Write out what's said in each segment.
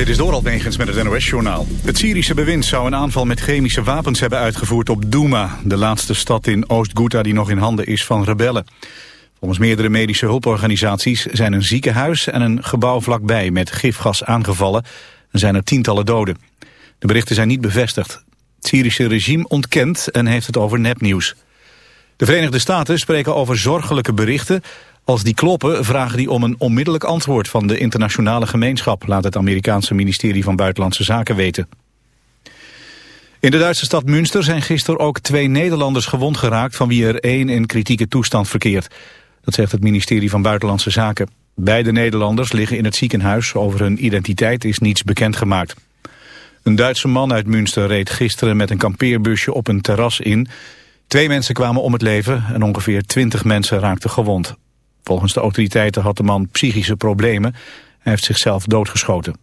Dit is Doral Negens met het NOS-journaal. Het Syrische bewind zou een aanval met chemische wapens hebben uitgevoerd op Douma... de laatste stad in Oost-Ghouta die nog in handen is van rebellen. Volgens meerdere medische hulporganisaties zijn een ziekenhuis en een gebouw vlakbij... met gifgas aangevallen en zijn er tientallen doden. De berichten zijn niet bevestigd. Het Syrische regime ontkent en heeft het over nepnieuws. De Verenigde Staten spreken over zorgelijke berichten als die kloppen vragen die om een onmiddellijk antwoord van de internationale gemeenschap, laat het Amerikaanse ministerie van Buitenlandse Zaken weten. In de Duitse stad Münster zijn gisteren ook twee Nederlanders gewond geraakt, van wie er één in kritieke toestand verkeert. Dat zegt het ministerie van Buitenlandse Zaken. Beide Nederlanders liggen in het ziekenhuis, over hun identiteit is niets bekendgemaakt. Een Duitse man uit Münster reed gisteren met een kampeerbusje op een terras in. Twee mensen kwamen om het leven en ongeveer twintig mensen raakten gewond. Volgens de autoriteiten had de man psychische problemen. Hij heeft zichzelf doodgeschoten.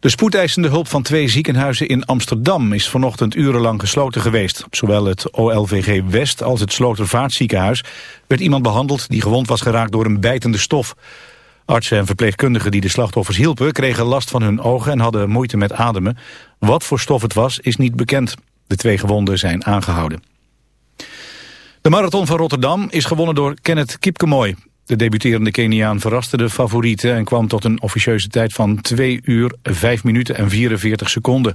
De spoedeisende hulp van twee ziekenhuizen in Amsterdam is vanochtend urenlang gesloten geweest. zowel het OLVG West als het Slotervaartziekenhuis werd iemand behandeld die gewond was geraakt door een bijtende stof. Artsen en verpleegkundigen die de slachtoffers hielpen kregen last van hun ogen en hadden moeite met ademen. Wat voor stof het was is niet bekend. De twee gewonden zijn aangehouden. De marathon van Rotterdam is gewonnen door Kenneth Kipkemoy. De debuterende Keniaan verraste de favorieten en kwam tot een officieuze tijd van 2 uur 5 minuten en 44 seconden.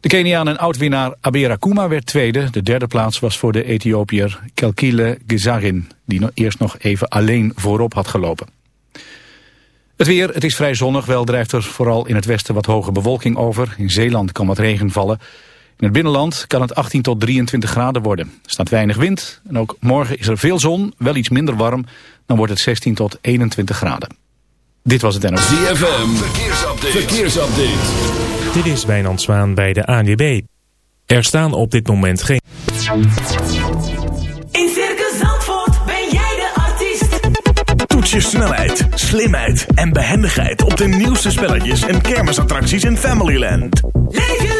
De Keniaan en oudwinnaar Abera Kuma werd tweede. De derde plaats was voor de Ethiopiër Kelkile Gezarin, die eerst nog even alleen voorop had gelopen. Het weer, het is vrij zonnig, wel drijft er vooral in het westen wat hoge bewolking over. In Zeeland kan wat regen vallen. In het binnenland kan het 18 tot 23 graden worden. Er staat weinig wind en ook morgen is er veel zon, wel iets minder warm. Dan wordt het 16 tot 21 graden. Dit was het NOS. ZFM, verkeersupdate. verkeersupdate. Dit is Wijnand Zwaan bij de ANWB. Er staan op dit moment geen... In Circus Zandvoort ben jij de artiest. Toets je snelheid, slimheid en behendigheid op de nieuwste spelletjes en kermisattracties in Familyland. Leef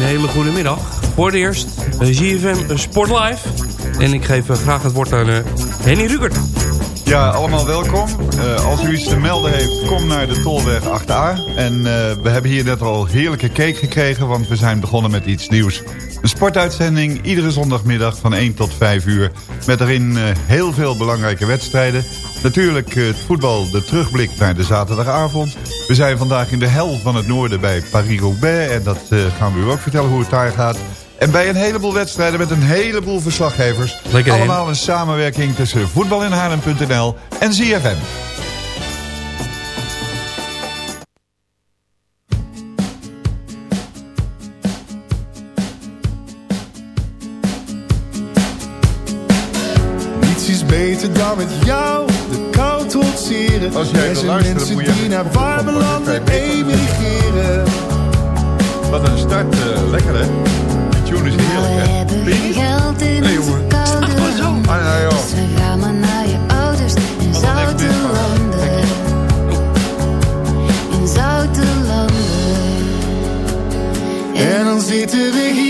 Hele goede middag. Voor het eerst eh, ZFM Sport Live. En ik geef eh, graag het woord aan eh, Henny Rugert. Ja, allemaal welkom. Eh, als u iets te melden heeft, kom naar de Tolweg 8A. En eh, we hebben hier net al heerlijke cake gekregen, want we zijn begonnen met iets nieuws. Een sportuitzending, iedere zondagmiddag van 1 tot 5 uur. Met daarin eh, heel veel belangrijke wedstrijden. Natuurlijk eh, het voetbal, de terugblik naar de zaterdagavond. We zijn vandaag in de hel van het noorden bij Paris-Roubaix. En dat eh, gaan we u ook vertellen hoe het daar gaat. En bij een heleboel wedstrijden met een heleboel verslaggevers. Lekker. Allemaal een samenwerking tussen voetbalinhaarlem.nl en ZFM. Niets is beter dan met jou Als jij wil zijn luisteren, mensen moet je die naar warme landen emigreren. Wat een start. eh, lekker hè? Die tune is heerlijk hè? Geen geld in Nee, jongen. koude land. Ah, ja, joh. Dus we gaan maar naar je ouders in zoute landen. In zoute landen. En dan zitten we hier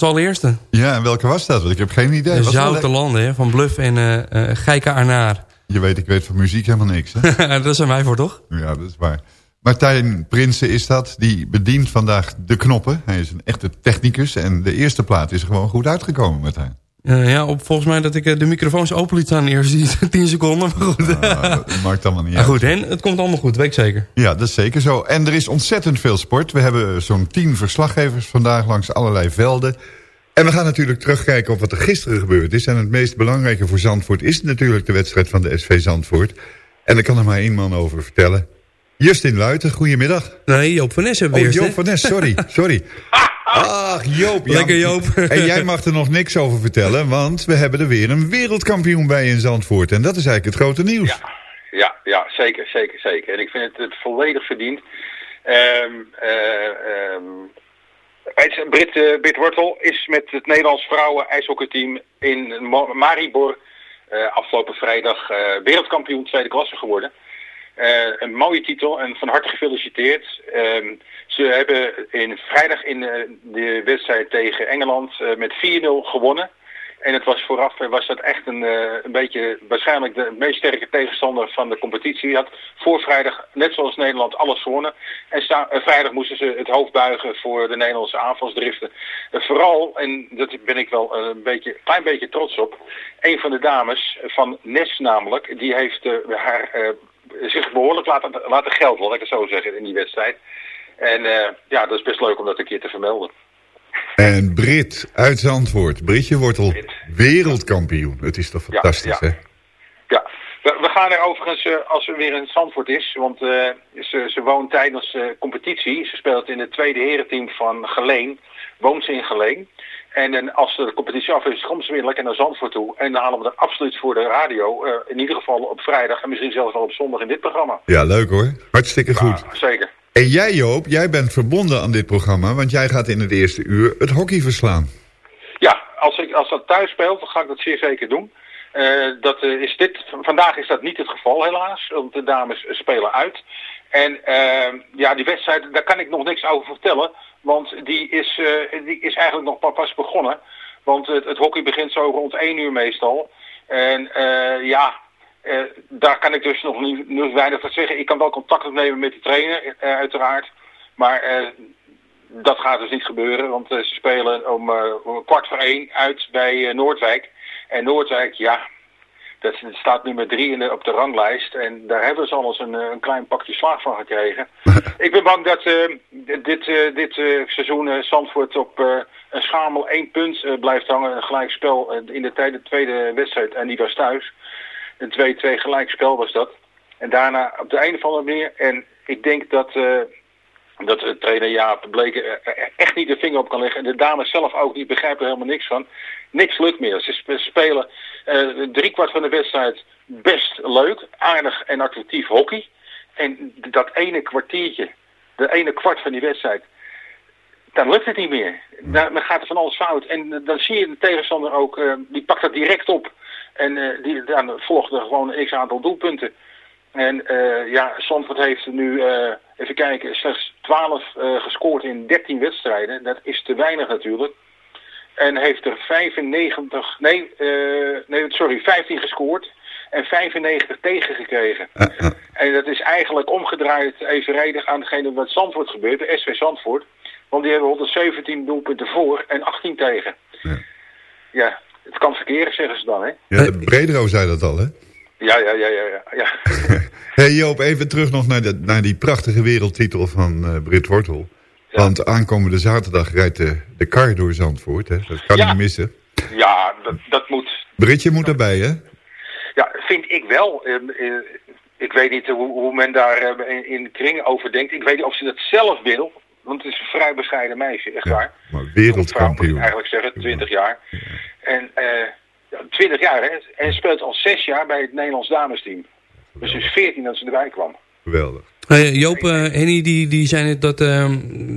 Was de allereerste. Ja, en welke was dat? Want ik heb geen idee. Zoute Landen, hè, van Bluff en eh Geike Arnaar. Je weet, ik weet van muziek helemaal niks. Hè? Daar zijn wij voor, toch? ja, dat is waar. Martijn Prinsen is dat. Die bedient vandaag de knoppen. Hij is een echte technicus. En de eerste plaat is gewoon goed uitgekomen, Martijn. Eh, ja, op, volgens mij dat ik eh, de microfoons open liet staan de eerste 10 seconden. Maar goed, Ah, dat maakt allemaal niet Ja, uit. goed en het komt allemaal goed, weet ik zeker. Ja, dat is zeker zo. En er is ontzettend veel sport. We hebben zo'n tien verslaggevers vandaag langs allerlei velden. En we gaan natuurlijk terugkijken op wat er gisteren gebeurd is. En het meest belangrijke voor Zandvoort is natuurlijk de wedstrijd van de SV Zandvoort. En daar kan er maar één man over vertellen. Justin Luiten, goedemiddag. Nee, Joop van Nes hebben Oh, we eerst, Joop van Nes, sorry, sorry. Ach, Joop. ja. Lekker, Joop. En jij mag er nog niks over vertellen, want we hebben er weer een wereldkampioen bij in Zandvoort. En dat is eigenlijk het grote nieuws. Ja, ja, zeker, zeker, zeker. En ik vind het, het volledig verdiend. Ehm eh, ehm, het- Brit, Brit Wortel is met het Nederlands vrouwen ijshockeyteam in Ma- Maribor eh, afgelopen vrijdag eh, wereldkampioen tweede klasse geworden. Eh, een mooie titel en van harte gefeliciteerd. Ehm, ze hebben in, vrijdag in eh, de wedstrijd tegen Engeland eh, met 4-0 gewonnen. En het was vooraf was dat echt een, een beetje waarschijnlijk de meest sterke tegenstander van de competitie. Had voor vrijdag, net zoals Nederland, alles gewonnen. En vrijdag moesten ze het hoofd buigen voor de Nederlandse aanvalsdriften. Vooral, en dat ben ik wel een beetje, klein beetje trots op, een van de dames van Nes namelijk, die heeft haar, zich behoorlijk laten, laten gelden, laat ik het zo zeggen, in die wedstrijd. En eh, ja, dat is best leuk om dat een keer te vermelden. En Brit uit Zandvoort, Britje Wortel, wereldkampioen. Het is toch fantastisch, ja. hè? Ja, we, we gaan er overigens, eh, als ze weer in Zandvoort is, want eh, ze, ze woont tijdens de competitie. Ze speelt in het tweede herenteam van Geleen, woont ze in Geleen. En, en als de competitie af is, komt ze weer lekker naar Zandvoort toe. En dan halen we er absoluut voor de radio, eh, in ieder geval op vrijdag en misschien zelfs wel op zondag in dit programma. Ja, leuk hoor. Hartstikke goed. Zeker. En jij Joop, jij bent verbonden aan dit programma, want jij gaat in het eerste uur het hockey verslaan. Ja, als, ik, als dat thuis speelt, dan ga ik dat zeer zeker doen. Eh, dat, eh, is dit, vandaag is dat niet het geval helaas, want de dames spelen uit. En eh, ja, die wedstrijd, daar kan ik nog niks over vertellen, want die is, eh, die is eigenlijk nog pas begonnen. Want het, het hockey begint zo rond 1 uur meestal. En eh, ja, eh, daar kan ik dus nog niet nog weinig van zeggen. Ik kan wel contact opnemen met die trainer, uiteraard. Maar dat gaat dus niet gebeuren, want ze spelen om, om kwart voor één uit bij Noordwijk. En Noordwijk, ja, dat staat nummer drie in de, op de ranglijst. En daar hebben ze al eens een, eh, een klein pakje slaag van gekregen. Ik ben bang dat eh, dit, eh, dit seizoen Zandvoort op een schamel één punt blijft hangen. Een gelijkspel in de tweede, tweede wedstrijd. En die was thuis. Een 2-2 gelijkspel was dat. En daarna op de een of andere manier. En ik denk dat, dat de trainer Jaap Bleken echt niet de vinger op kan leggen. En de dames zelf ook, die begrijpen er helemaal niks van. Niks lukt meer. Ze sp- spelen eh driekwart van de wedstrijd best leuk, aardig en attractief hockey. En dat ene kwartiertje, de ene kwart van die wedstrijd, dan lukt het niet meer. Dan, gaat er van alles fout. En eh, dan zie je de tegenstander ook, eh, die pakt dat direct op. En die, dan volgt er gewoon een x-aantal doelpunten. En ja, Zandvoort heeft nu, even kijken, slechts 12 eh, gescoord in 13 wedstrijden. Dat is te weinig natuurlijk. En heeft er 95, nee, eh, nee sorry, 15 gescoord en 95 tegengekregen. En dat is eigenlijk omgedraaid evenredig aan degene wat Zandvoort gebeurt, de SV Zandvoort. Want die hebben 117 doelpunten voor en 18 tegen. Ja, het kan verkeren, zeggen ze dan, hè? Ja, Bredero zei dat al, hè? Ja, ja, ja, ja, ja. ja. Hey Joop, even terug nog naar, de, naar die prachtige wereldtitel van eh Brit Wortel. Want aankomende zaterdag rijdt de, de kar door Zandvoort, hè? Dat kan Ja. niet missen. Ja, dat, dat moet. Britje moet erbij, hè? Ja, vind ik wel. Ehm, eh, ik weet niet hoe, hoe men daar eh, in, de kring over denkt. Ik weet niet of ze dat zelf wil. Want het is een vrij bescheiden meisje, echt waar. Maar Vrouw, moet ik wereldkampioen. eigenlijk zeggen, 20 jaar. En eh, ja, 20 jaar, hè. En speelt al 6 jaar bij het Nederlands damesteam. Dus ze is 14 dat ze erbij kwam. Geweldig. Hey, Joop, eh, Henny die, die zei net dat, ehm,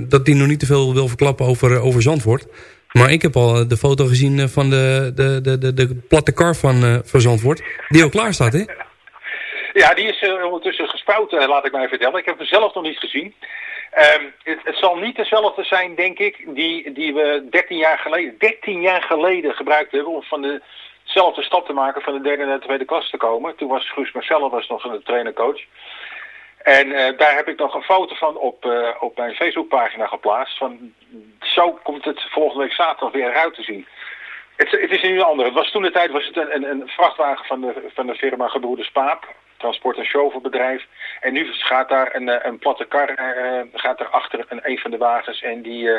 dat hij nog niet te veel wil verklappen over, eh, over Zandvoort. Maar ik heb al eh, de foto gezien van de, de, de, de, de platte kar van, van Zandvoort. Die al klaar staat, hè? Ja, die is ondertussen gespouwd, laat ik mij vertellen. Ik heb hem zelf nog niet gezien. Ehm, het, het zal niet dezelfde zijn, denk ik, die, die we 13 jaar geleden, 13 jaar geleden gebruikt hebben om van de, dezelfde stap te maken van de derde naar de tweede klas te komen. Toen was Guus Marcelle was nog een trainercoach. En eh, daar heb ik nog een foto van op, eh, op mijn Facebookpagina geplaatst. Van, zo komt het volgende week zaterdag weer eruit te zien. Het, het is nu een andere. Het was toen de tijd was het een, een, een vrachtwagen van de, van de firma Gebroeders Paap. Transport- en chauffeurbedrijf. En nu gaat daar een, eh, een platte kar eh, gaat er achter een, een van de wagens. En die,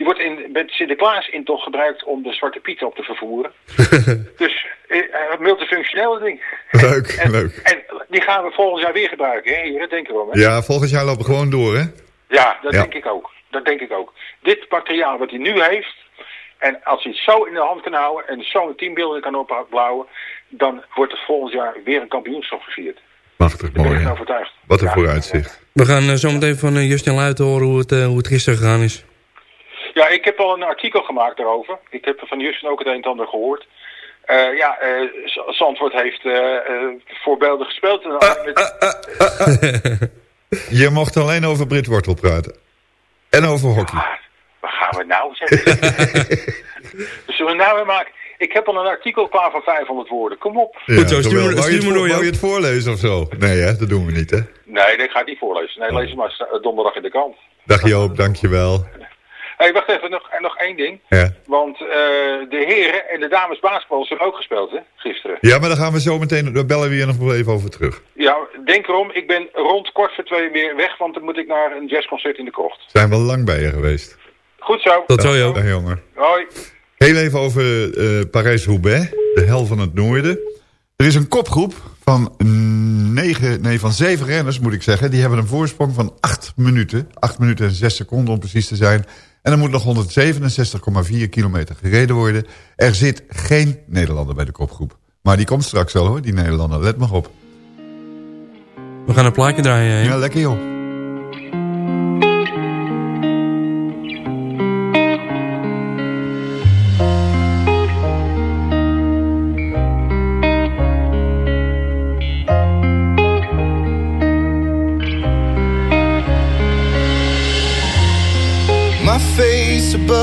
die wordt in, met Sinterklaas in toch gebruikt om de Zwarte Piet op te vervoeren. dus eh, multifunctioneel ding. Leuk, leuk. En die gaan we volgend jaar weer gebruiken, hè? Hier, dat denken we. Hè? Ja, volgend jaar lopen we gewoon door, hè? Ja, dat Ja. denk ik ook. Dat denk ik ook. Dit materiaal wat hij nu heeft, en als hij het zo in de hand kan houden en zo'n teambuilding kan opbouwen, dan wordt er volgend jaar weer een kampioenschap gevierd. Machtig ben mooi, ik van overtuigd. Wat een Ja. vooruitzicht. We gaan eh, zo meteen van Justin Luiten horen hoe het, hoe het gisteren gegaan is. Ja, ik heb al een artikel gemaakt daarover. Ik heb van Justin ook het een en ander gehoord. Eh, ja, eh, Zandvoort heeft eh voorbeeldig gespeeld. Je mocht alleen over Brit Wortel praten. En over hockey. Waar gaan we nou zeggen? dus zullen we nou weer maken? Ik heb al een artikel klaar van 500 woorden. Kom op. Ja, je, het, voor- wou je het voorlezen of zo? Nee, hè? dat doen we niet, hè? Nee, dat ga ik niet voorlezen. Nee, lees het maar donderdag in de krant. Dag Joop, dankjewel. Hé, hey, wacht even. Nog, en nog één ding. Ja. Want eh, de heren en de dames basketbal zijn ook gespeeld, hè? Gisteren. ja, maar daar gaan we zo meteen, daar bellen we hier nog wel even over terug. Ja, denk erom. Ik ben rond kwart voor twee weer weg. Want dan moet ik naar een jazzconcert in de krocht. Zijn wel lang bij je geweest. Goed zo. Tot zo. Dag jongen. Hoi. Heel even over eh Parijs-Roubaix, de hel van het noorden. Er is een kopgroep van, negen, nee, van zeven renners, moet ik zeggen. Die hebben een voorsprong van acht minuten. Acht minuten en zes seconden om precies te zijn. En er moet nog 167,4 kilometer gereden worden. Er zit geen Nederlander bij de kopgroep. Maar die komt straks wel hoor, die Nederlander. Let maar op. We gaan een plaatje draaien. hè? Ja, lekker joh.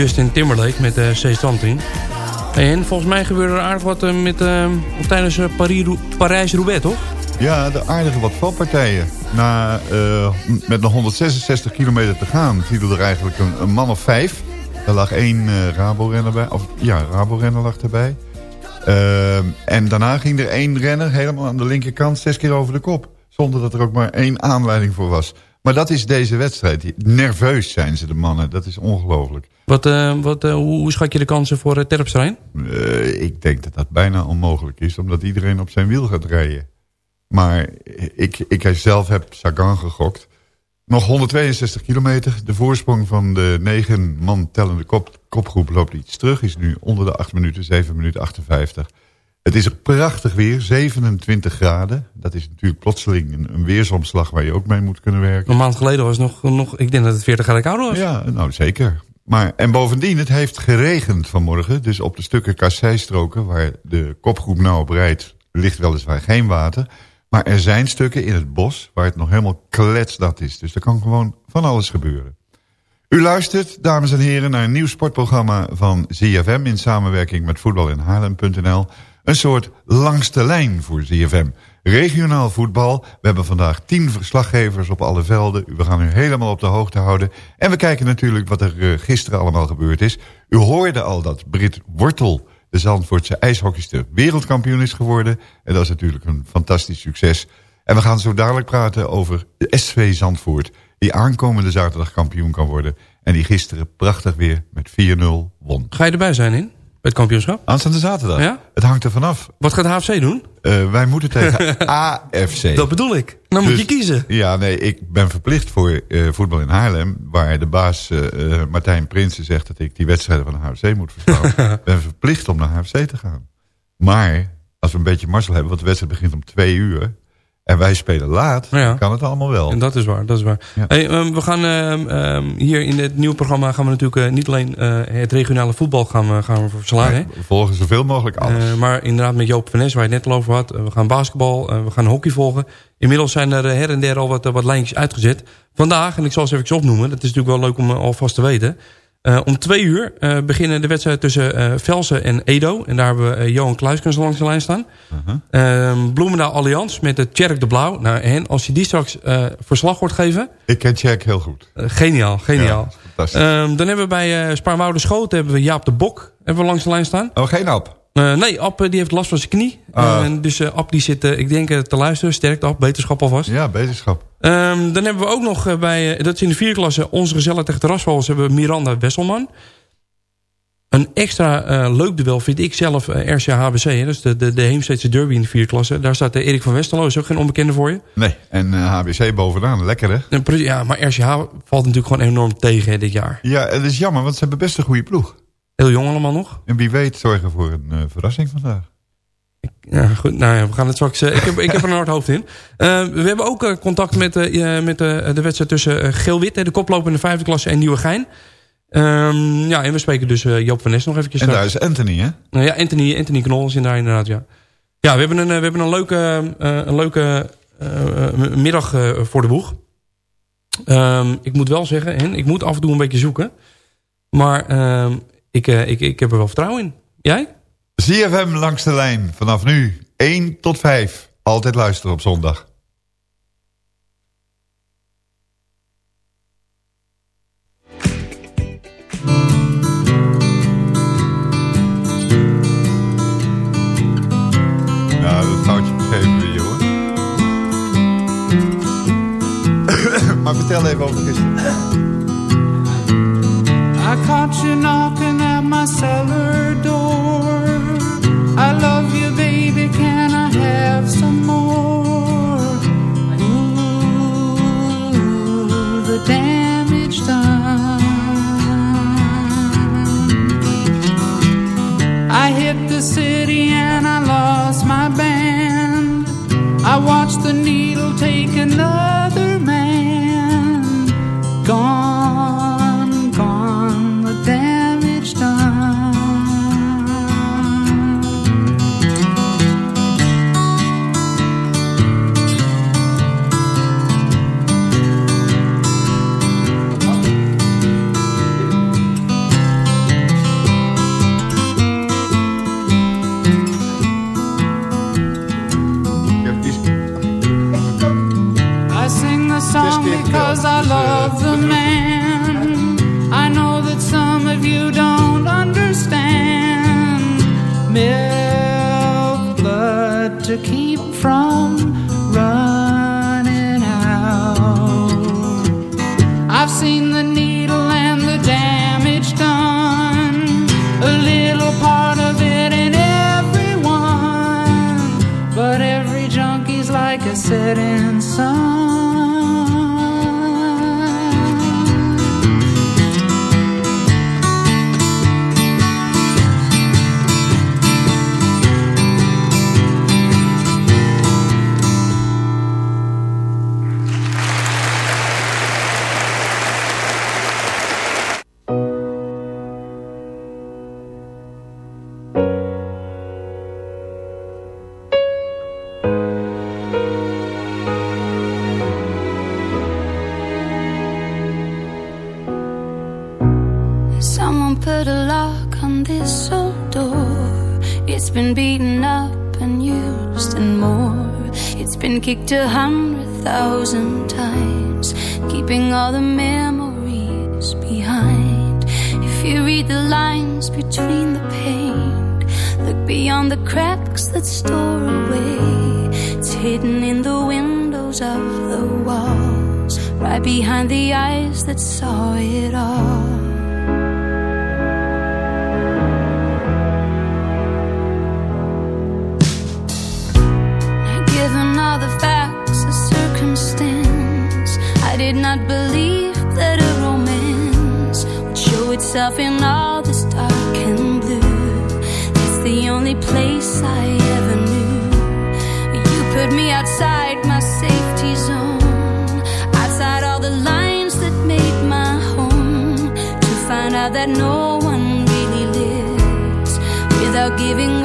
Justin Timberlake met uh, Say Something. En volgens mij gebeurde er aardig wat eh, met, eh, tijdens Parijs-Roubaix, toch? Ja, de aardige wat valpartijen. Na, eh, met nog 166 kilometer te gaan viel er eigenlijk een, man of vijf. Er lag één eh, Rabo-renner bij. Of ja, Rabo-renner lag erbij. En daarna ging er één renner helemaal aan de linkerkant zes keer over de kop. Zonder dat er ook maar één aanleiding voor was. Maar dat is deze wedstrijd. Nerveus zijn ze, de mannen. Dat is ongelooflijk. Wat, eh, wat, eh, hoe, schat je de kansen voor uh, Terpstra Eh, ik denk dat dat bijna onmogelijk is. Omdat iedereen op zijn wiel gaat rijden. Maar ik, ik zelf heb Sagan gegokt. Nog 162 kilometer. De voorsprong van de negen man tellende kop, kopgroep loopt iets terug. Is nu onder de 8 minuten, 7 minuten 58. Het is prachtig weer, 27 graden. Dat is natuurlijk plotseling een, een weersomslag waar je ook mee moet kunnen werken. Een maand geleden was het nog, nog ik denk dat het 40 graden kouder was. Ja, nou zeker. Maar, en bovendien, het heeft geregend vanmorgen. Dus op de stukken kasseistroken waar de kopgroep nou op rijdt... ligt weliswaar geen water. Maar er zijn stukken in het bos waar het nog helemaal kletsnat is. Dus er kan gewoon van alles gebeuren. U luistert, dames en heren, naar een nieuw sportprogramma van ZFM... in samenwerking met voetbalinhaarlem.nl. Een soort langste lijn voor ZFM. Regionaal voetbal. We hebben vandaag tien verslaggevers op alle velden. We gaan u helemaal op de hoogte houden. En we kijken natuurlijk wat er eh, gisteren allemaal gebeurd is. U hoorde al dat Brit Wortel, de Zandvoortse ijshockeyster, wereldkampioen is geworden. En dat is natuurlijk een fantastisch succes. En we gaan zo dadelijk praten over de SV Zandvoort... die aankomende zaterdag kampioen kan worden... en die gisteren prachtig weer met 4-0 won. Ga je erbij zijn in? Het kampioenschap? Aanstaande zaterdag. Ja? Het hangt er vanaf. Wat gaat HFC doen? Uh, wij moeten tegen AFC. Dat bedoel ik. Dan moet Dus- je kiezen. Ja, nee, ik ben verplicht voor uh, voetbal in Haarlem... waar de baas uh, Martijn Prinsen zegt dat ik die wedstrijden van de HFC moet verslaan. Ik ben verplicht om naar HFC te gaan. Maar als we een beetje mazzel hebben... want de wedstrijd begint om twee uur... en wij spelen laat, Ja. kan het allemaal wel. En dat is waar, dat is waar. Ja. Hey, ehm, we gaan ehm, ehm, hier in het nieuwe programma gaan we natuurlijk eh, niet alleen eh, het regionale voetbal gaan, we- gaan we verslaan. hè? We volgen zoveel mogelijk alles. Eh, maar inderdaad met Joop van Nes, waar je het net al over had. we gaan basketbal, we gaan hockey volgen. Inmiddels zijn er her en der al wat, wat lijntjes uitgezet. Vandaag, en ik zal ze even opnoemen. Dat is natuurlijk wel leuk om alvast te weten. Eh, om twee uur eh, beginnen de wedstrijden tussen eh, Velsen en Edo. En daar hebben we Johan Kluiskens langs de lijn staan. Ehm, Bloemendaal Allianz met de Tjerk de Blauw. Nou, en als je die straks verslag hoort geven... Ik ken Jack heel goed. geniaal, geniaal. Ja, fantastisch. Ehm, dan hebben we bij uh, Spaarwoude Schoot hebben we Jaap de Bok hebben we langs de lijn staan. Oh, geen Ab? Uh, nee, Ab uh, die heeft last van zijn knie. Ah. Uh, dus Ab die zit, ik denk, te luisteren. Sterkte Ab, beterschap alvast. Ja, beterschap. Um, dan hebben we ook nog bij, dat is in de vierde klasse, onze gezellig tegen terrasvals, hebben we Miranda Wesselman. Een extra leuk duel vind ik zelf uh, RCA HBC. Hè? Dus de, de, de Heemsteedse derby in de vierde klasse. Daar staat Erik van Westerlo, is ook geen onbekende voor je. Nee, en HBC bovenaan, lekker hè? Ja, maar RCH valt natuurlijk gewoon enorm tegen hè, dit jaar. Ja, het is jammer, want ze hebben best een goede ploeg. Heel jong allemaal nog. En wie weet zorgen voor een uh, verrassing vandaag. Ja, goed. Nou ja, we gaan het straks... eh, ik, heb, ik heb er een hard hoofd in. Eh, we hebben ook eh, contact met, eh, eh, met eh, de wedstrijd tussen eh, Geel-Wit... de koploper in de vijfde klasse en Nieuwegein. Ehm ja, en we spreken dus eh, Joop van Nes nog eventjes. En daar straks. is Anthony, hè? Nou ja, Anthony, Anthony Knol is in daar inderdaad, ja. Ja, we hebben een, eh, we hebben een leuke, eh, een leuke eh, eh, middag eh, voor de boeg. Ehm, ik moet wel zeggen, Hen, ik moet af en toe een beetje zoeken. Maar ehm, ik, eh, ik, ik heb er wel vertrouwen in. Jij? ZFM langs de lijn. Vanaf nu 1 tot 5. Altijd luisteren op zondag. Nou, dat foutje je hoor. maar vertel even over gisteren. I caught you knocking my cellar door. I love you, baby. Can I have some more? Ooh, the damage done. I hit the city and I lost my band. I watched the needle take another man. Gone, lines between the paint, look beyond the cracks that store away. It's hidden in the windows of the walls, right behind the eyes that saw it all. Given all the facts of circumstance, I did not believe that a romance would show itself in all only place I ever knew. You put me outside my safety zone, outside all the lines that made my home, to find out that no one really lives without giving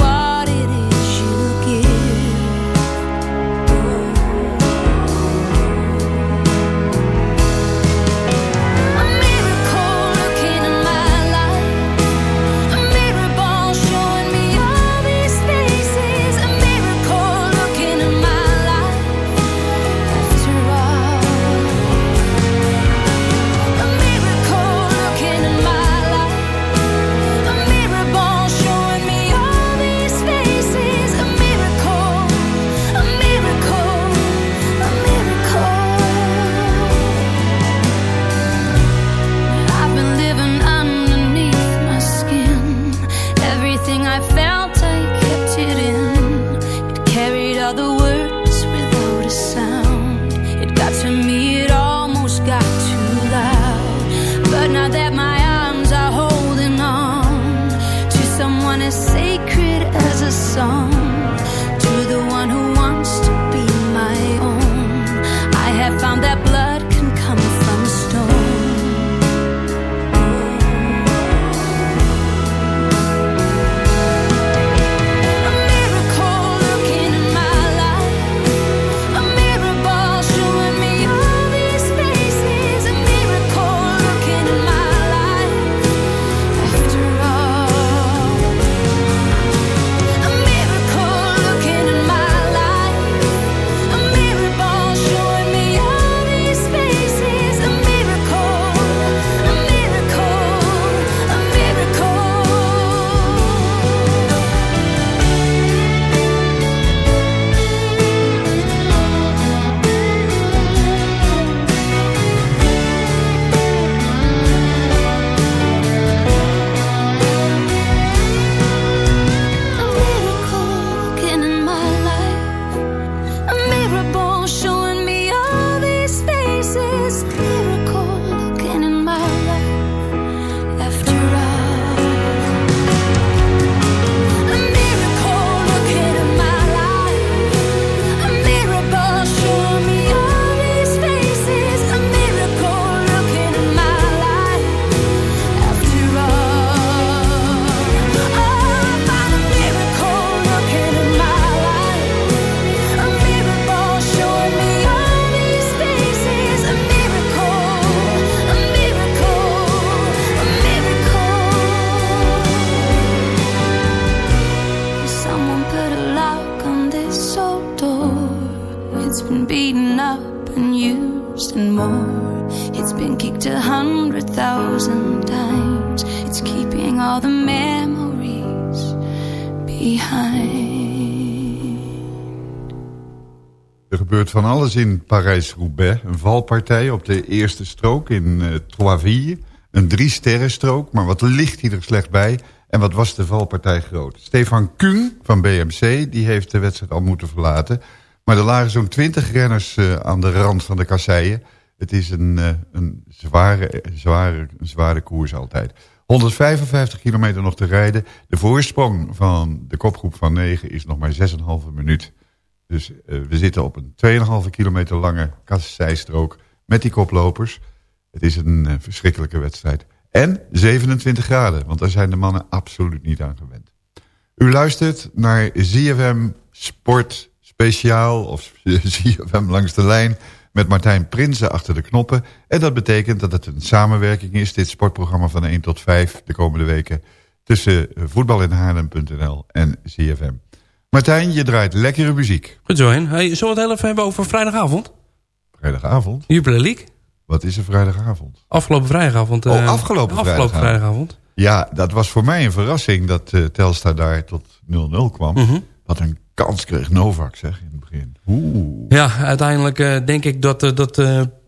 Er gebeurt van alles in Parijs-Roubaix. Een valpartij op de eerste strook in uh, Troisville. Een drie-sterrenstrook, maar wat ligt hij er slecht bij? En wat was de valpartij groot? Stefan Kuhn van BMC die heeft de wedstrijd al moeten verlaten. Maar er lagen zo'n twintig renners uh, aan de rand van de kasseien. Het is een, uh, een zware, zware, zware koers altijd. 155 kilometer nog te rijden. De voorsprong van de kopgroep van 9 is nog maar 6,5 minuut. Dus uh, we zitten op een 2,5 kilometer lange kasseistrook met die koplopers. Het is een uh, verschrikkelijke wedstrijd. En 27 graden, want daar zijn de mannen absoluut niet aan gewend. U luistert naar ZFM Sport Speciaal of ZFM Langs de Lijn... met Martijn Prinsen achter de knoppen. En dat betekent dat het een samenwerking is, dit sportprogramma van 1 tot 5 de komende weken... tussen voetbalinhaarlem.nl en ZFM. Martijn, je draait lekkere muziek. Goed zo, Hen. Hey, zullen we het heel even hebben over vrijdagavond? Vrijdagavond? Jupiler League. Wat is er vrijdagavond? Afgelopen vrijdagavond. Oh, uh, afgelopen, afgelopen vrijdagavond. Ja, dat was voor mij een verrassing dat uh, Telstar daar tot 0-0 kwam. Mm -hmm. Wat een kans kreeg Novak, zeg, in het begin. Oeh. Ja, uiteindelijk uh, denk ik dat, dat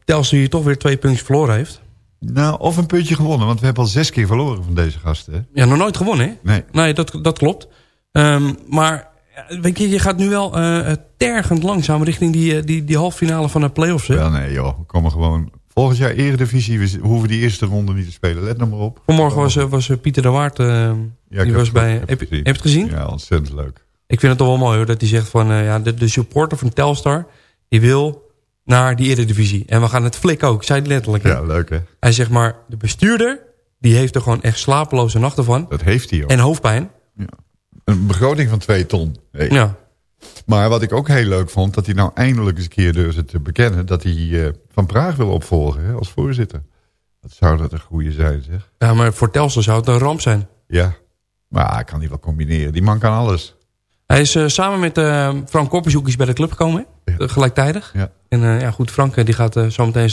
Telstar hier toch weer twee puntjes verloren heeft. Nou, of een puntje gewonnen, want we hebben al zes keer verloren van deze gasten. Hè? Ja, nog nooit gewonnen, hè? Nee. Nee, dat, dat klopt. Um, maar weet je, je gaat nu wel uh, tergend langzaam richting die, die, die halffinale van de play-offs. Hè? Ja, nee joh. We komen gewoon volgend jaar eredivisie. We hoeven die eerste ronde niet te spelen. Let nou maar op. Vanmorgen was, was Pieter de Waard. Uh, ja, die was bij. Heb, heb, heb, je het gezien? Ja, ontzettend leuk. Ik vind het toch wel mooi hoor. Dat hij zegt van uh, ja, de, de supporter van Telstar. Die wil naar die eredivisie. En we gaan het flik ook. Zei hij letterlijk. Hè? Ja, leuk hè. Hij zegt maar de bestuurder. Die heeft er gewoon echt slapeloze nachten van. Dat heeft hij ook. En hoofdpijn. Ja. Een begroting van twee ton. Hey. Ja. Maar wat ik ook heel leuk vond, dat hij nou eindelijk eens een keer durfde te bekennen... dat hij uh, Van Praag wil opvolgen hè, als voorzitter. Dat zou dat een goede zijn, zeg. Ja, maar voor Telstar zou het een ramp zijn. Ja, maar hij kan die wel combineren. Die man kan alles. Hij is uh, samen met uh, Frank Kopperzoekjes bij de club gekomen, ja. uh, gelijktijdig. Ja. En ja, goed, Frank die gaat zometeen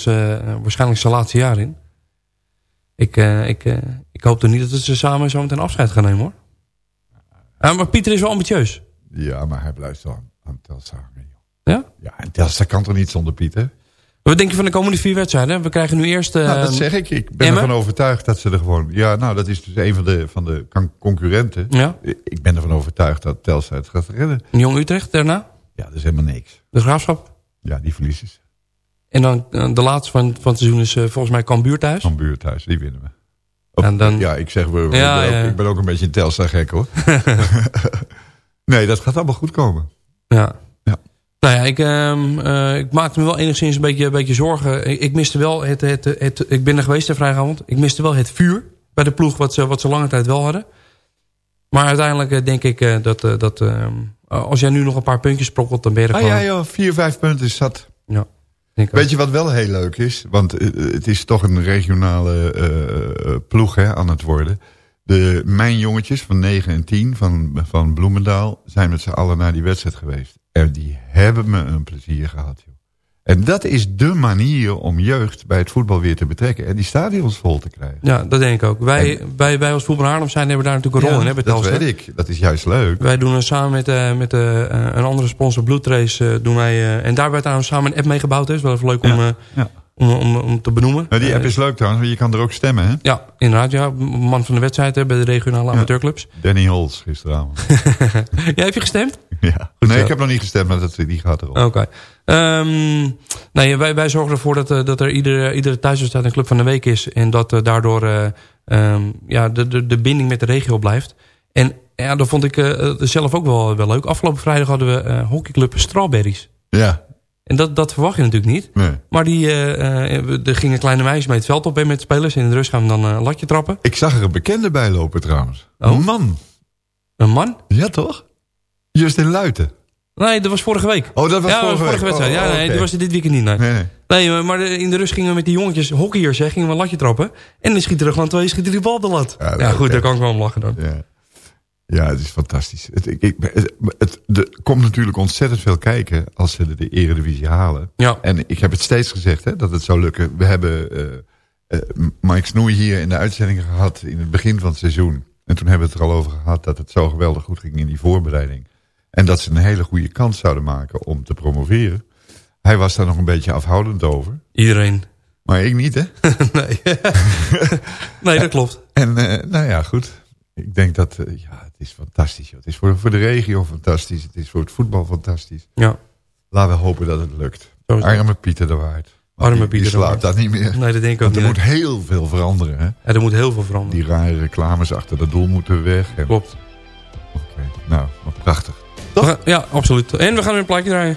waarschijnlijk zijn laatste jaar in. Ik, ik, ik hoop er niet dat ze samen zometeen afscheid gaan nemen, hoor. maar Pieter is wel ambitieus. Ja, maar hij blijft wel aan, aan Telstar. Ja? Ja, en Telstar kan toch niet zonder Pieter? Wat denk je van de komende vier wedstrijden? We krijgen nu eerst... Uh, nou, dat zeg ik. Ik ben ervan overtuigd dat ze er gewoon... Ja, nou, dat is dus een van de, van de concurrenten. Ja. Ik ben ervan overtuigd dat Telstar het gaat redden. Jong Utrecht daarna? Ja, dat is helemaal niks. De Graafschap? Ja, die verliezen ze. En dan uh, de laatste van, van het seizoen is uh, volgens mij Cambuur thuis? Cambuur thuis, die winnen we. Op, en dan... Ja, ik zeg, we, we, ja, ik, ben ja. ook, ik ben ook een beetje een Telstar gek hoor. nee, dat gaat allemaal goed komen. Ja. Nou ja, ik, uh, ik maakte me wel enigszins een beetje, een beetje zorgen. Ik, ik miste wel het, het, het, het, Ik ben er geweest de vrijdagavond. Ik miste wel het vuur bij de ploeg wat ze, wat ze lange tijd wel hadden. Maar uiteindelijk uh, denk ik uh, dat, dat uh, als jij nu nog een paar puntjes sprokkelt, dan ben je er ah, gewoon... ja, joh, vier, vijf punten is zat. Ja. Weet je wat wel heel leuk is? Want het is toch een regionale uh, ploeg hè, aan het worden. De, mijn jongetjes van 9 en 10 van, van Bloemendaal zijn met z'n allen naar die wedstrijd geweest. En die hebben me een plezier gehad. Joh. En dat is de manier om jeugd bij het voetbal weer te betrekken. En die stadions vol te krijgen. Ja, dat denk ik ook. Wij, en, wij, wij als voetbal Haarlem zijn hebben daar natuurlijk een rol ja, in. Hè, dat weet ik. Dat is juist leuk. Wij doen samen met, uh, met uh, een andere sponsor, Bloedrace, uh, doen wij... en daar werd trouwens samen een app mee gebouwd. Is wel even leuk om, ja. Om, om, om, te benoemen. Nou, die app is leuk trouwens, want je kan er ook stemmen. Hè? Ja, inderdaad. Ja. Man van de wedstrijd hè, bij de regionale amateurclubs. Danny Hols gisteravond. ja, heb je gestemd? Ja. Goed, nee, ik heb nog niet gestemd, maar dat, die gaat erop. Oké. Okay. Um, nee, wij, wij zorgen ervoor dat, dat er iedere, iedere thuiswedstrijd een club van de week is. En dat uh, daardoor uh, um, ja, de, de, de binding met de regio blijft. En ja, dat vond ik uh, zelf ook wel, wel leuk. Afgelopen vrijdag hadden we hockeyclub Strawberries. Ja. En dat, dat verwacht je natuurlijk niet. Nee. Maar die, er gingen kleine meisjes mee het veld op en met spelers. In de rust gaan we dan een latje trappen. Ik zag er een bekende bij lopen trouwens. Oh? Een man. Een man? Ja, toch? Justin Luiten. Nee, dat was vorige week. Oh, dat was ja, vorige, vorige wedstrijd. Oh, ja, nee, okay. die was dit weekend niet. Nee, nee, nee. nee maar in de rust gingen we met die jongetjes, hockeyers, zeg, gingen we een latje trappen. En dan schieten er gewoon twee, schieten die bal op de lat. Ja, ja goed, daar kan ik wel om lachen dan. Ja. Ja, het is fantastisch. Het, ik, ik, het, het- er komt natuurlijk ontzettend veel kijken als ze de, de Eredivisie halen. Ja. En ik heb het steeds gezegd hè, dat het zou lukken. We hebben eh eh, Mike Snoei hier in de uitzending gehad in het begin van het seizoen. En toen hebben we het er al over gehad dat het zo geweldig goed ging in die voorbereiding. En dat ze een hele goede kans zouden maken om te promoveren. Hij was daar nog een beetje afhoudend over. Iedereen. Maar ik niet, hè? nee. nee, dat klopt. En eh, nou ja, goed. Ik denk dat, eh, ja, het is fantastisch. joh. Het is voor, voor de regio fantastisch. Het is voor het voetbal fantastisch. Ja. Laten we hopen dat het lukt. Arme Pieter de Waard. Arme die, Pieter die slaapt dat niet meer. Nee, dat denk ik ook Want er niet. moet heel veel veranderen. Hè? Ja, er moet heel veel veranderen. Die rare reclames achter dat doel moeten weg. En, Klopt. nou, wat prachtig. Gaan- Ja, absoluut. En we gaan weer een plaatje draaien.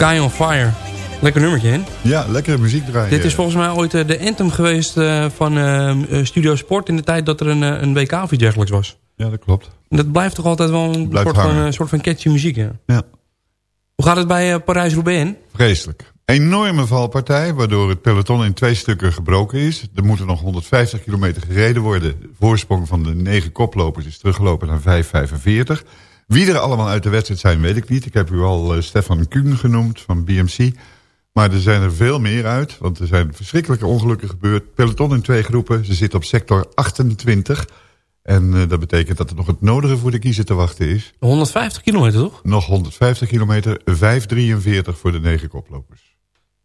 Sky on Fire. Lekker nummertje, hè? Ja, lekkere muziek draaien. Dit is volgens mij ooit eh, de anthem geweest eh, van eh, Studio Sport... in de tijd dat er een, een WK of iets dergelijks was. Ja, dat klopt. Dat blijft toch altijd wel een soort van, hangen. soort van catchy muziek, hè? Ja. Hoe gaat het bij Parijs-Roubaix? Vreselijk. Enorme valpartij, waardoor het peloton in twee stukken gebroken is. Er moeten nog 150 kilometer gereden worden. De voorsprong van de negen koplopers is teruggelopen naar 5,45. Wie er allemaal uit de wedstrijd zijn, weet ik niet. Ik heb u al eh, Stefan Kuhn genoemd van BMC. Maar er zijn er veel meer uit, want er zijn verschrikkelijke ongelukken gebeurd. Peloton in twee groepen, ze zitten op sector 28. En eh, dat betekent dat er nog het nodige voor de kiezer te wachten is. 150 kilometer, toch? Nog 150 kilometer, 5,43 voor de negen koplopers.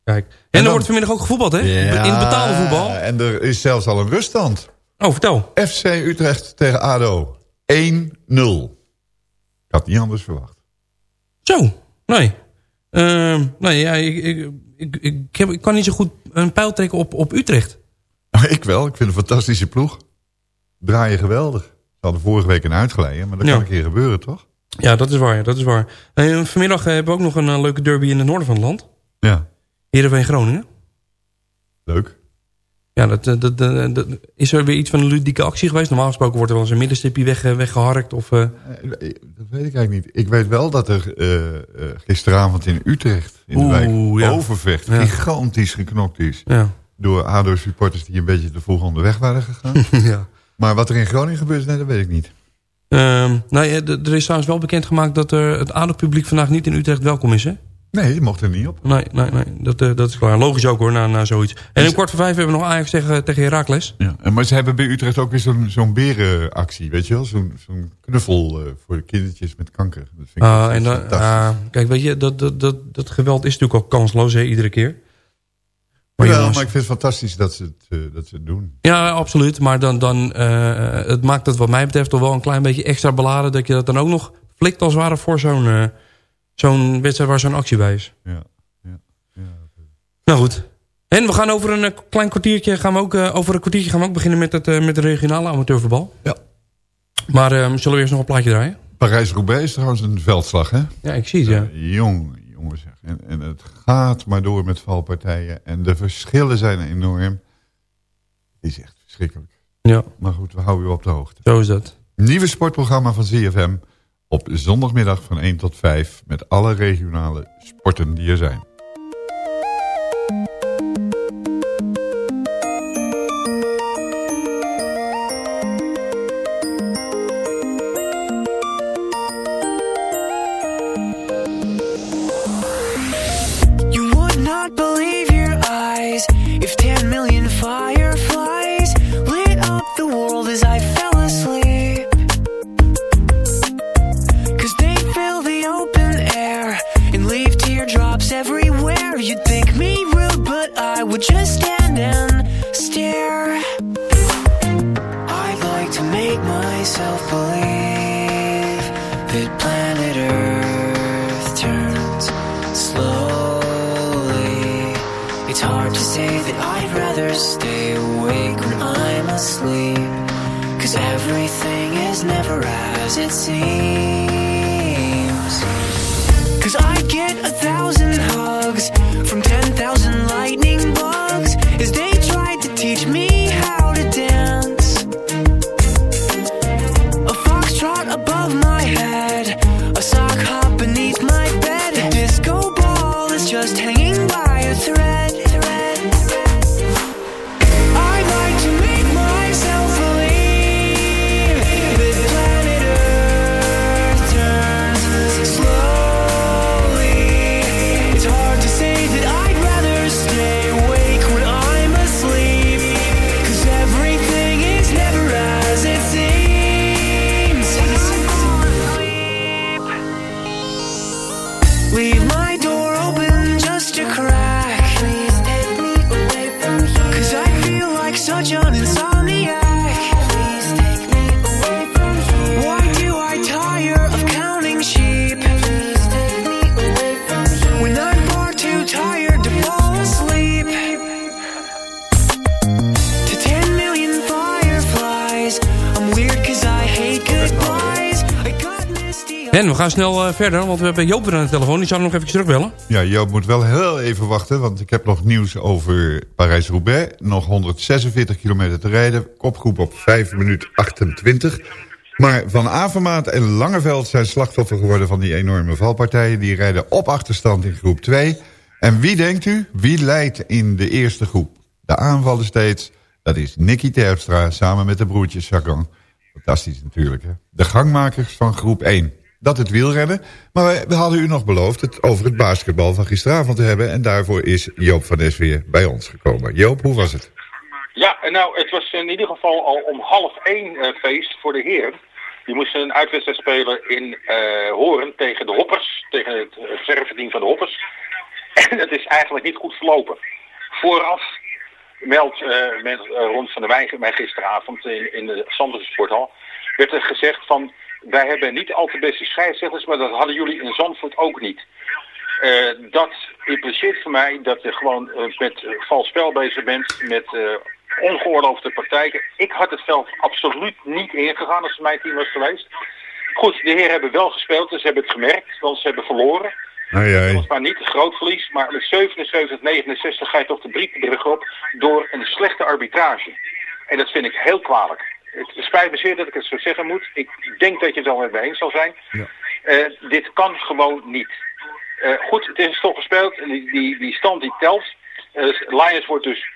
Kijk. En, er wordt vanmiddag ook gevoetbald, hè? In betaalde voetbal. En er is zelfs al een ruststand. Oh, vertel. FC Utrecht tegen ADO. 1-0. Had niet anders verwacht. Zo, nee. Ehm, nee, ja, ik, ik, ik, ik, heb, ik kan niet zo goed een pijl trekken op, op Utrecht. Ik wel, ik vind een fantastische ploeg. Draaien geweldig. Ze hadden vorige week een uitgeleien, maar dat Ja. kan een keer gebeuren, toch? Ja, dat is waar. Dat is waar. En vanmiddag eh, hebben we ook nog een eh, leuke derby in het noorden van het land. Ja. Heerenveen Groningen. Leuk. Ja, dat, dat, dat, dat- dat- is er weer iets van een ludieke actie geweest? Normaal gesproken wordt er wel eens een middenstipje weg, eh, weggeharkt. Of, eh, Dat weet ik eigenlijk niet. Ik weet wel dat er eh, eh, gisteravond in Utrecht, in de wijk ja. Overvecht, Ja. gigantisch geknokt is. Ja. Door ADO-supporters die een beetje te vroeg onderweg waren gegaan. ja. Maar wat er in Groningen gebeurd is, nee, dat weet ik niet. Ehm, nou ja, er is trouwens wel bekendgemaakt dat er het ADO-publiek vandaag niet in Utrecht welkom is, hè? Nee, die mocht er niet op. Nee, nee, nee. Dat, eh, dat is klaar. Logisch ook hoor, na, na zoiets. En om kwart voor vijf hebben we nog Ajax tegen, tegen Heracles. Ja. En, maar ze hebben bij Utrecht ook weer zo'n zo'n berenactie, weet je wel? Zo'n zo'n knuffel eh, voor de kindertjes met kanker. Dat vind ik Ah, en dan, ah, kijk, weet je, dat, dat, dat, dat geweld is natuurlijk ook kansloos, hè, iedere keer. Maar jongens- maar ik vind het fantastisch dat ze het, eh, dat ze het doen. Ja, absoluut. Maar dan, dan, het maakt het wat mij betreft toch wel een klein beetje extra beladen... dat je dat dan ook nog flikt als het ware voor zo'n zo'n wedstrijd waar zo'n actie bij is. Ja. Nou goed. En we gaan over een eh, klein kwartiertje, gaan we ook, eh, over een kwartiertje gaan we ook beginnen met het, eh, met de regionale amateurvoetbal. Ja. Maar zullen we eerst nog een plaatje draaien? Parijs-Roubaix is trouwens een veldslag, hè? Ja, ik zie het, ja. Jong, jongens. En, en het gaat maar door met valpartijen. En de verschillen zijn enorm. Het is echt verschrikkelijk. Ja. Maar goed, we houden u op de hoogte. Zo is dat. Nieuwe sportprogramma van ZFM. Op zondagmiddag van 1 tot 5. Met alle regionale sporten die er zijn. We gaan snel eh, verder, want we hebben Joop weer aan de telefoon. Die zou nog even terugbellen. Ja, Joop moet wel heel even wachten, want ik heb nog nieuws over Parijs-Roubaix. Nog 146 kilometer te rijden, kopgroep op 5 minuten 28. Maar Van Avermaat en Langeveld zijn slachtoffer geworden van die enorme valpartijen. Die rijden op achterstand in groep 2. En wie denkt u? Wie leidt in de eerste groep? De aanvallen steeds, dat is Nicky Terpstra samen met de broertjes Sagan. Fantastisch natuurlijk, hè? De gangmakers van groep 1. Dat het wielrennen. Maar we, hadden u nog beloofd het over het basketbal van gisteravond te hebben. En daarvoor is Joop van Nes weer bij ons gekomen. Joop, hoe was het? Ja, nou, het was in ieder geval al om half één eh, feest voor de heren. Die moesten een uitwedstrijd spelen in eh Horen tegen de Hoppers, tegen het eh, reserveteam van de Hoppers. En het is eigenlijk niet goed verlopen. Vooraf meldt eh eh, Ron van der Weijgen mij gisteravond in, in de Zandvoortse Sporthal, werd er gezegd van, wij hebben niet al te beste scheidsrechters, maar dat hadden jullie in Zandvoort ook niet. Eh, dat impliceert voor mij dat je gewoon eh, met eh, vals spel bezig bent, met ongeoorloofde praktijken. Ik had het veld absoluut niet ingegaan als het mijn team was geweest. Goed, de heren hebben wel gespeeld, dus ze hebben het gemerkt, want ze hebben verloren. Ai, ai. Weliswaar niet een groot verlies, maar met 77, 69 ga je toch de Brietenbrug op door een slechte arbitrage. En dat vind ik heel kwalijk. Het spijt me zeer dat ik het zo zeggen moet. Ik denk dat je het al met me eens zal zijn. Eh, dit kan gewoon niet. Eh, goed, het is toch gespeeld en die, die, die stand die telt. Eh, Lions wordt dus,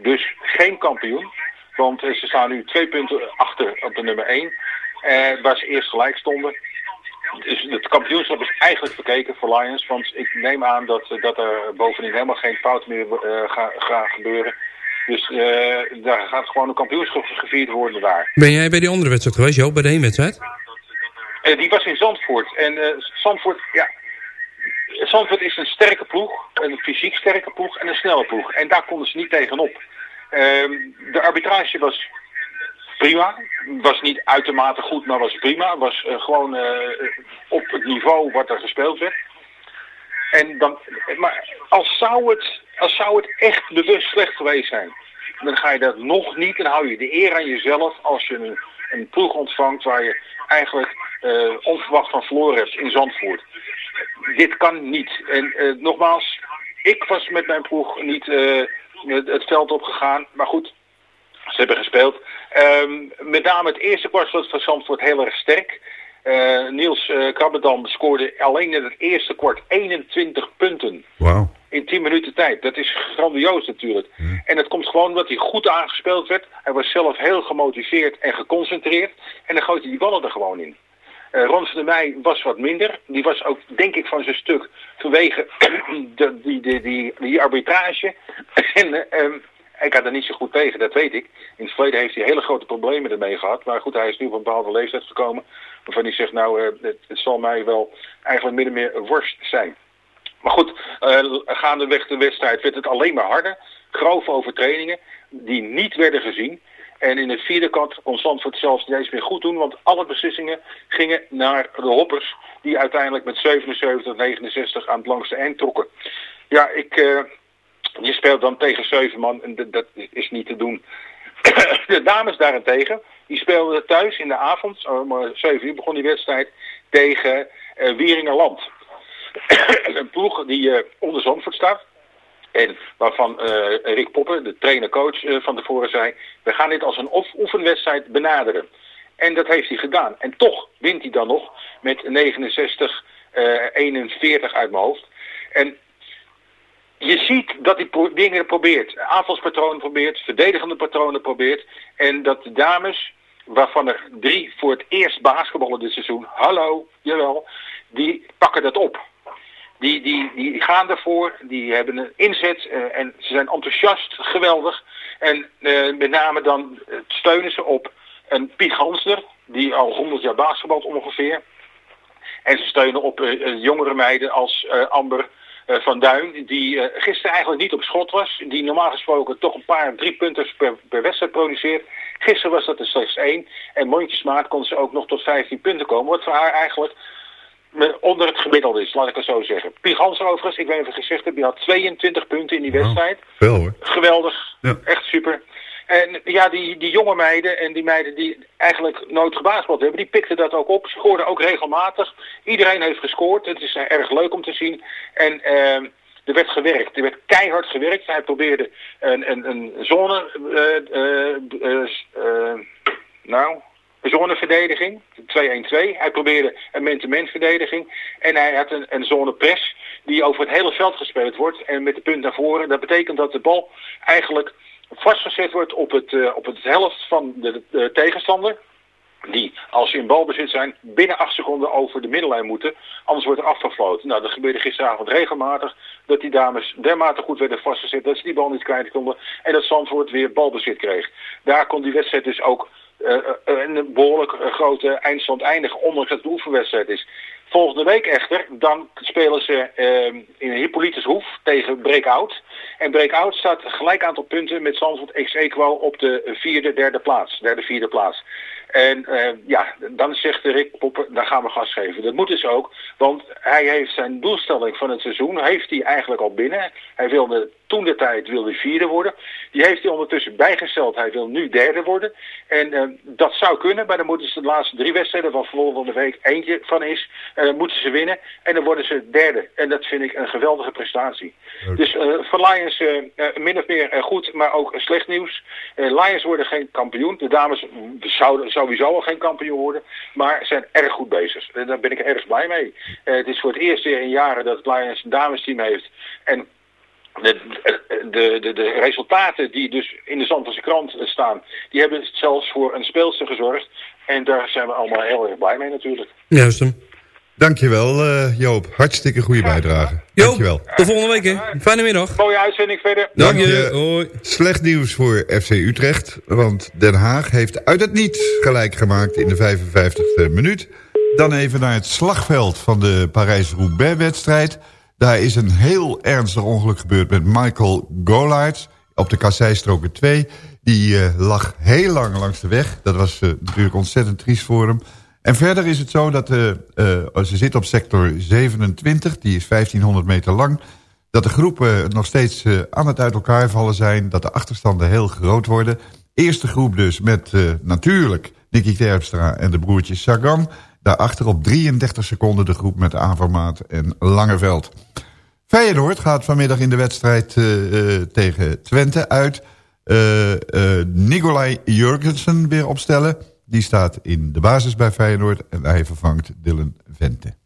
dus geen kampioen. Want ze staan nu twee punten achter op de nummer 1. waar ze eerst gelijk stonden. Dus het kampioenschap is eigenlijk verkeken voor Lions. Want ik neem aan dat, dat er bovenin helemaal geen fout meer gaat ga gebeuren. Dus eh, daar gaat gewoon een kampioenschap gevierd worden daar. Ben jij bij die andere wedstrijd geweest, Joop? Bij de heenwedstrijd? Eh, die was in Zandvoort. En eh, Zandvoort, ja. Zandvoort is een sterke ploeg. Een fysiek sterke ploeg en een snelle ploeg. En daar konden ze niet tegenop. Ehm, de arbitrage was prima. Was niet uitermate goed, maar was prima. Was gewoon op het niveau wat er gespeeld werd. En dan, maar als zou, het, als zou het echt bewust slecht geweest zijn, dan ga je dat nog niet. Dan hou je de eer aan jezelf als je een, een ploeg ontvangt waar je eigenlijk eh, onverwacht van verloren hebt in Zandvoort. Dit kan niet. En eh, nogmaals, ik was met mijn ploeg niet eh, het, het veld opgegaan. Maar goed, ze hebben gespeeld. Ehm, met name het eerste kwart was van Zandvoort heel erg sterk. Eh, Niels Krabbedam scoorde alleen in het eerste kwart 21 punten. Wauw. In 10 minuten tijd. Dat is grandioos natuurlijk. En dat komt gewoon omdat hij goed aangespeeld werd. Hij was zelf heel gemotiveerd en geconcentreerd. En dan gooit hij die ballen er gewoon in. Eh Ron van der Meij was wat minder. Die was ook, denk ik, van zijn stuk vanwege de, die, die, die, die arbitrage. en eh, ehm, ik had er niet zo goed tegen, dat weet ik. In het verleden heeft hij hele grote problemen ermee gehad. Maar goed, hij is nu op een bepaalde leeftijd gekomen. Waarvan hij zegt, nou, eh, het, het zal mij wel eigenlijk min meer worst zijn. Maar goed, eh, gaandeweg de wedstrijd werd het alleen maar harder. Grove overtredingen die niet werden gezien. En in het vierde kwart kon Zandvoort zelfs niet eens meer goed doen. Want alle beslissingen gingen naar de hoppers. Die uiteindelijk met 77, 69 aan het langste eind trokken. Ja, ik, eh, je speelt dan tegen zeven man en dat is niet te doen. De dames daarentegen, die speelden thuis in de avond, om 7 uur begon die wedstrijd, tegen eh Wieringerland. een ploeg die eh, onder Zandvoort staat. En waarvan eh, Rick Popper, de trainer-coach eh, van tevoren zei... we gaan dit als een oef- oefenwedstrijd benaderen. En dat heeft hij gedaan. En toch wint hij dan nog met 69, eh 41 uit mijn hoofd. En je ziet dat hij dingen probeert. Aanvalspatronen probeert, verdedigende patronen probeert. En dat de dames, waarvan er drie voor het eerst basketballen dit seizoen, hallo, jawel, die pakken dat op. Die, die, die gaan ervoor, die hebben een inzet eh, en ze zijn enthousiast, geweldig. En eh, met name dan eh, steunen ze op een Piet Gansner, die al 100 jaar basketbalt ongeveer. En ze steunen op jongere meiden als Amber van Duin, die eh, gisteren eigenlijk niet op schot was. Die normaal gesproken toch een paar drie punters per, per wedstrijd produceert. Gisteren was dat er slechts één. En mondjesmaat kon ze ook nog tot 15 punten komen. Wat voor haar eigenlijk eh, onder het gemiddelde is, laat ik het zo zeggen. Piet overigens, ik weet ik gezegd heb, die had 22 punten in die wedstrijd. Veel hoor. Geweldig. Ja. Echt super. En ja, die, die jonge meiden en die meiden die eigenlijk nooit gebaasbald hebben, die pikten dat ook op. Scoorden ook regelmatig. Iedereen heeft gescoord. Het is eh, erg leuk om te zien. En eh, er werd gewerkt. Er werd keihard gewerkt. Hij probeerde een, een, een zone... eh, nou, zoneverdediging. 2-1-2. Hij probeerde een man-to-man verdediging. En hij had een, een zone press die over het hele veld gespeeld wordt. En met de punt naar voren. Dat betekent dat de bal eigenlijk vastgezet wordt op het, eh, op het helft van de, de tegenstander. Die, als ze in balbezit zijn, binnen acht seconden over de middellijn moeten. Anders wordt er afgefloten. Nou, dat gebeurde gisteravond regelmatig. Dat die dames dermate goed werden vastgezet dat ze die bal niet kwijt konden. En dat Zandvoort weer balbezit kreeg. Daar kon die wedstrijd dus ook eh, eh, een behoorlijk eh, grote eindstand eindigen. Ondanks dat het een oefenwedstrijd is. Volgende week echter, dan spelen ze eh, in Hippolytushoef tegen Breakout. En Breakout staat gelijk aantal punten met Zandvoort ex equo op de vierde, derde plaats. Derde, vierde plaats. En eh, ja, dan zegt Rick Popper, dan gaan we gas geven. Dat moet dus ook, want hij heeft zijn doelstelling van het seizoen, heeft hij eigenlijk al binnen. Hij wilde toen de tijd wilde vierde worden. Die heeft hij ondertussen bijgesteld. Hij wil nu derde worden. En eh, dat zou kunnen, maar dan moeten ze de laatste drie wedstrijden van volgende week eentje van is. En dan moeten ze winnen en dan worden ze derde. En dat vind ik een geweldige prestatie. Dus eh voor Lions eh, eh, min of meer eh, goed, maar ook eh, slecht nieuws. Eh, Lions worden geen kampioen. De dames zouden sowieso al geen kampioen worden. Maar zijn erg goed bezig. En daar ben ik erg blij mee. Eh, het is voor het eerst weer in jaren dat Lions een damesteam heeft. En de, de, de, de resultaten die dus in de Zandvoortse krant staan, die hebben zelfs voor een speelster gezorgd. En daar zijn we allemaal heel erg blij mee natuurlijk. Juist hem. Dankjewel eh, Joop. Hartstikke goede bijdrage. Dankjewel. Tot volgende week, hè. Fijne middag. Mooie uitzending verder. Dank je. Hoi. Slecht nieuws voor FC Utrecht. Want Den Haag heeft uit het niets gelijk gemaakt in de 55e minuut. Dan even naar het slagveld van de Parijs-Roubaix-wedstrijd. Daar is een heel ernstig ongeluk gebeurd met Michael Golaerts op de kasseistroken 2. Die eh, lag heel lang langs de weg. Dat was eh, natuurlijk ontzettend triest voor hem. En verder is het zo dat eh, ze zit op sector 27. Die is 1500 meter lang. Dat de groepen nog steeds aan het uit elkaar vallen zijn. Dat de achterstanden heel groot worden. Eerste groep dus met natuurlijk Nicky Terpstra en de broertjes Sagan. Daarachter op 33 seconden de groep met Avermaat en Langeveld. Feyenoord gaat vanmiddag in de wedstrijd eh, eh, tegen Twente uit. eh eh Nicolai Jurgensen weer opstellen. Die staat in de basis bij Feyenoord en hij vervangt Dylan Vente.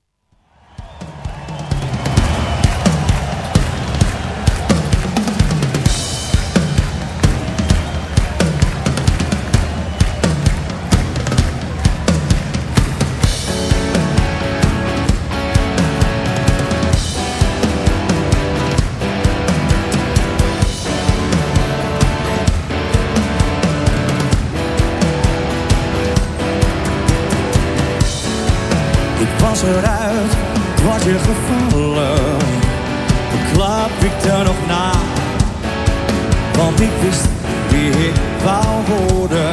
Eruit, het was je gevallen. Klap ik er nog na. Want ik wist wie ik wou worden.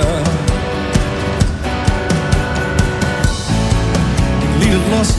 Ik liet het los,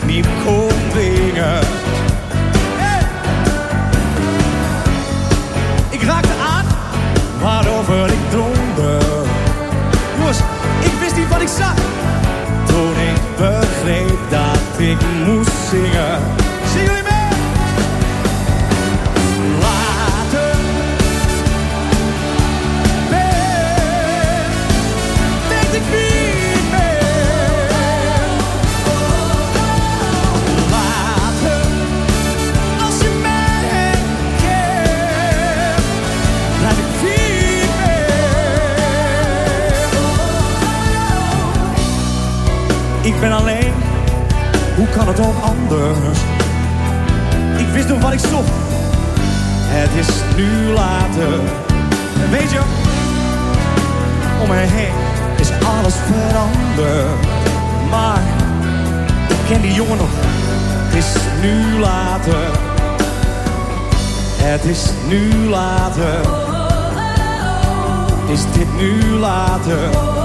dat ik het Ik wist nog wat ik zocht. Het is nu later. Weet je, om me heen is alles veranderd. Maar ik ken die jongen nog. Het is nu later. Het is nu later. Is dit nu later?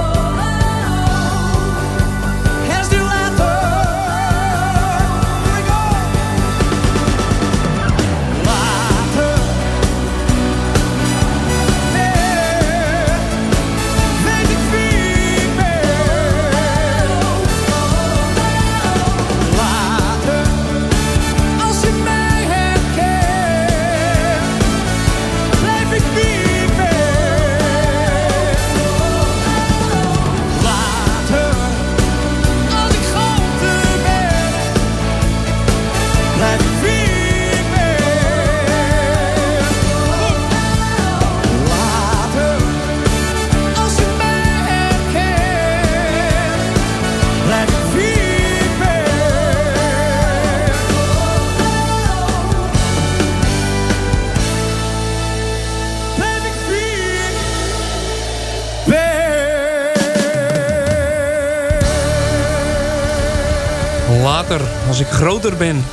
Ik groter ben.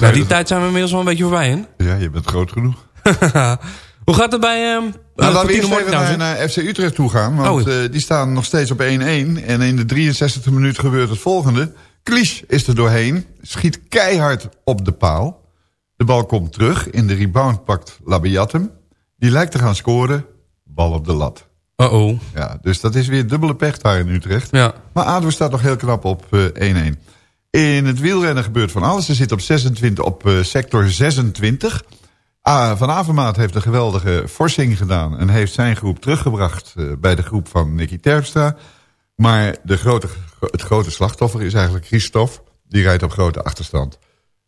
Nou, die tijd zijn we inmiddels wel een beetje voorbij, hè? Ja, je bent groot genoeg. Hoe gaat het bij... Um, nou, laten we eerst even naar, naar, FC Utrecht toe gaan. Want oh. uh, die staan nog steeds op 1-1. En in de 63e minuut gebeurt het volgende. Klies is er doorheen. Schiet keihard op de paal. De bal komt terug. In de rebound pakt Labiatum. Die lijkt te gaan scoren. Bal op de lat. Uh oh Ja, dus dat is weer dubbele pech daar in Utrecht. Ja. Maar ADO staat nog heel knap op 1-1. Uh, in het wielrennen gebeurt van alles. Ze zit op, 26, op uh, sector 26. Ah, van Avermaat heeft een geweldige forsing gedaan... en heeft zijn groep teruggebracht uh, bij de groep van Nicky Terpstra. Maar de grote, het grote slachtoffer is eigenlijk Christophe. Die rijdt op grote achterstand.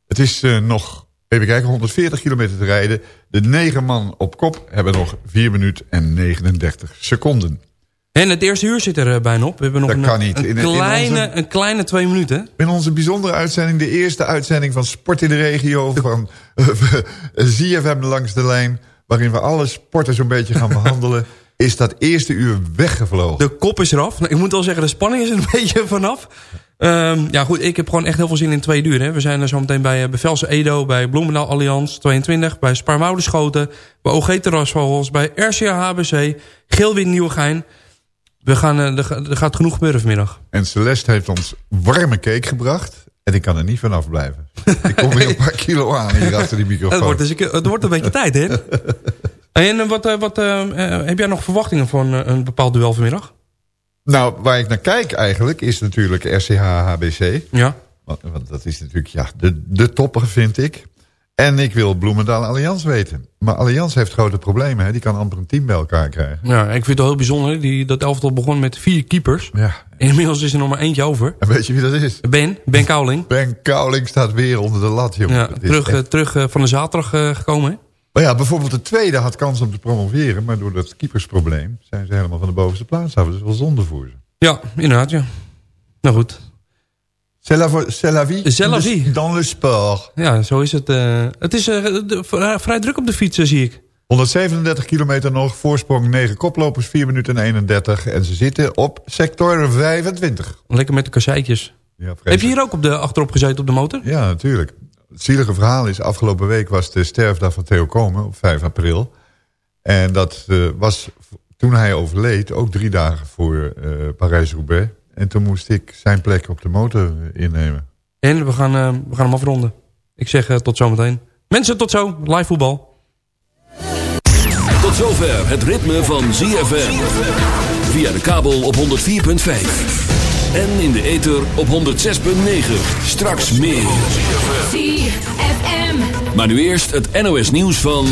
Het is uh, nog, even kijken, 140 kilometer te rijden. De negen man op kop hebben nog 4 minuten en 39 seconden. En het eerste uur zit er uh, bijna op. We hebben nog dat een, kan niet. Een, in, kleine, in onze, een kleine twee minuten. In onze bijzondere uitzending, de eerste uitzending van Sport in de Regio... van uh, ZFM langs de lijn... waarin we alle sporten zo'n beetje gaan behandelen... is dat eerste uur weggevlogen. De kop is eraf. Nou, ik moet wel zeggen, de spanning is er een beetje vanaf. Um, ja goed, ik heb gewoon echt heel veel zin in twee uur. Hè. We zijn er zo meteen bij Bevelse Edo, bij Bloemendaal Allianz 22... bij Spaarwoudenschoten, bij OG Terrasvogels, bij RCA HBC... Geelwin Nieuwegein... We gaan, er, er gaat genoeg gebeuren vanmiddag. En Celeste heeft ons warme cake gebracht. En ik kan er niet vanaf blijven. ik kom weer een paar kilo aan hier achter die microfoon. Het wordt, dus, het wordt een beetje tijd, hè? En wat, wat uh, heb jij nog verwachtingen voor een, een bepaald duel vanmiddag? Nou, waar ik naar kijk eigenlijk is natuurlijk RCH HBC. Ja. Want, want dat is natuurlijk ja, de, de topper, vind ik. En ik wil Bloemendaal Allianz weten. Maar Allianz heeft grote problemen. Hè? Die kan amper een team bij elkaar krijgen. Ja, ik vind het wel heel bijzonder. Die, dat elftal begon met vier keepers. Ja. En inmiddels is er nog maar eentje over. En weet je wie dat is? Ben, Ben Kouwling. Ben Kouwling staat weer onder de lat, jongen. Ja, terug, echt... terug uh, van de zaterdag uh, gekomen, hè? Maar ja, bijvoorbeeld de tweede had kans om te promoveren. Maar door dat keepersprobleem zijn ze helemaal van de bovenste plaats af. Dat is wel zonde voor ze. Ja, inderdaad, ja. Nou goed. C'est la, la vie, C'est la vie. dans le sport. Ja, zo is het. Uh, het is uh, de, vrij druk op de fietsen, zie ik. 137 kilometer nog, voorsprong 9 koplopers, 4 minuten en 31. En ze zitten op sector 25. Lekker met de kasseitjes. Ja, Heb je hier ook op de, achterop gezeten op de motor? Ja, natuurlijk. Het zielige verhaal is, afgelopen week was de sterfdag van Theo Komen op 5 april. En dat uh, was toen hij overleed ook drie dagen voor Parijs-Roubaix. En toen moest ik zijn plek op de motor innemen. En we gaan, uh, we gaan hem afronden. Ik zeg uh, tot zometeen. Mensen, tot zo. Live voetbal. Tot zover het ritme van ZFM. Via de kabel op 104.5. En in de ether op 106.9. Straks meer. ZFM. Maar nu eerst het NOS nieuws van...